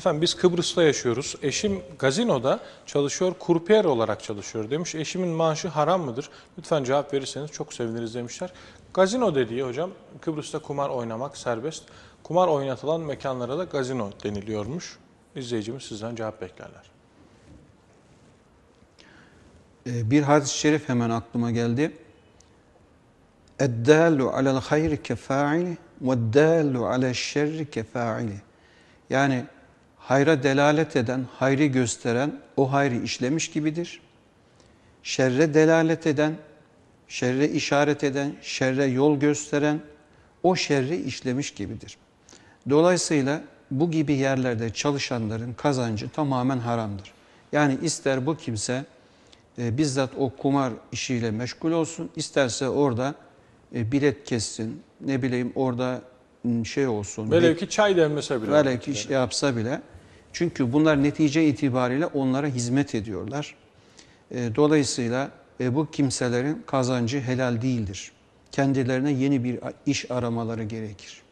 Efendim biz Kıbrıs'ta yaşıyoruz. Eşim gazinoda çalışıyor, kurpiyer olarak çalışıyor demiş. Eşimin maaşı haram mıdır? Lütfen cevap verirseniz çok seviniriz demişler. Gazino dediği hocam Kıbrıs'ta kumar oynamak serbest. Kumar oynatılan mekanlara da gazino deniliyormuş. İzleyicimiz sizden cevap beklerler. Ee, bir hadis-i şerif hemen aklıma geldi. Eddallu alel hayri kefaili ve dallu alel şerri kefaili. Yani hayra delalet eden, hayrı gösteren o hayrı işlemiş gibidir. Şerre delalet eden, şerre işaret eden, şerre yol gösteren o şerri işlemiş gibidir. Dolayısıyla bu gibi yerlerde çalışanların kazancı tamamen haramdır. Yani ister bu kimse e, bizzat o kumar işiyle meşgul olsun, isterse orada e, bilet kessin, ne bileyim orada m, şey olsun. Velev ki çay demlese bile. Velev ki şey yapsa bile. Çünkü bunlar netice itibariyle onlara hizmet ediyorlar. E, Dolayısıyla e, bu kimselerin kazancı helal değildir. Kendilerine yeni bir iş aramaları gerekir.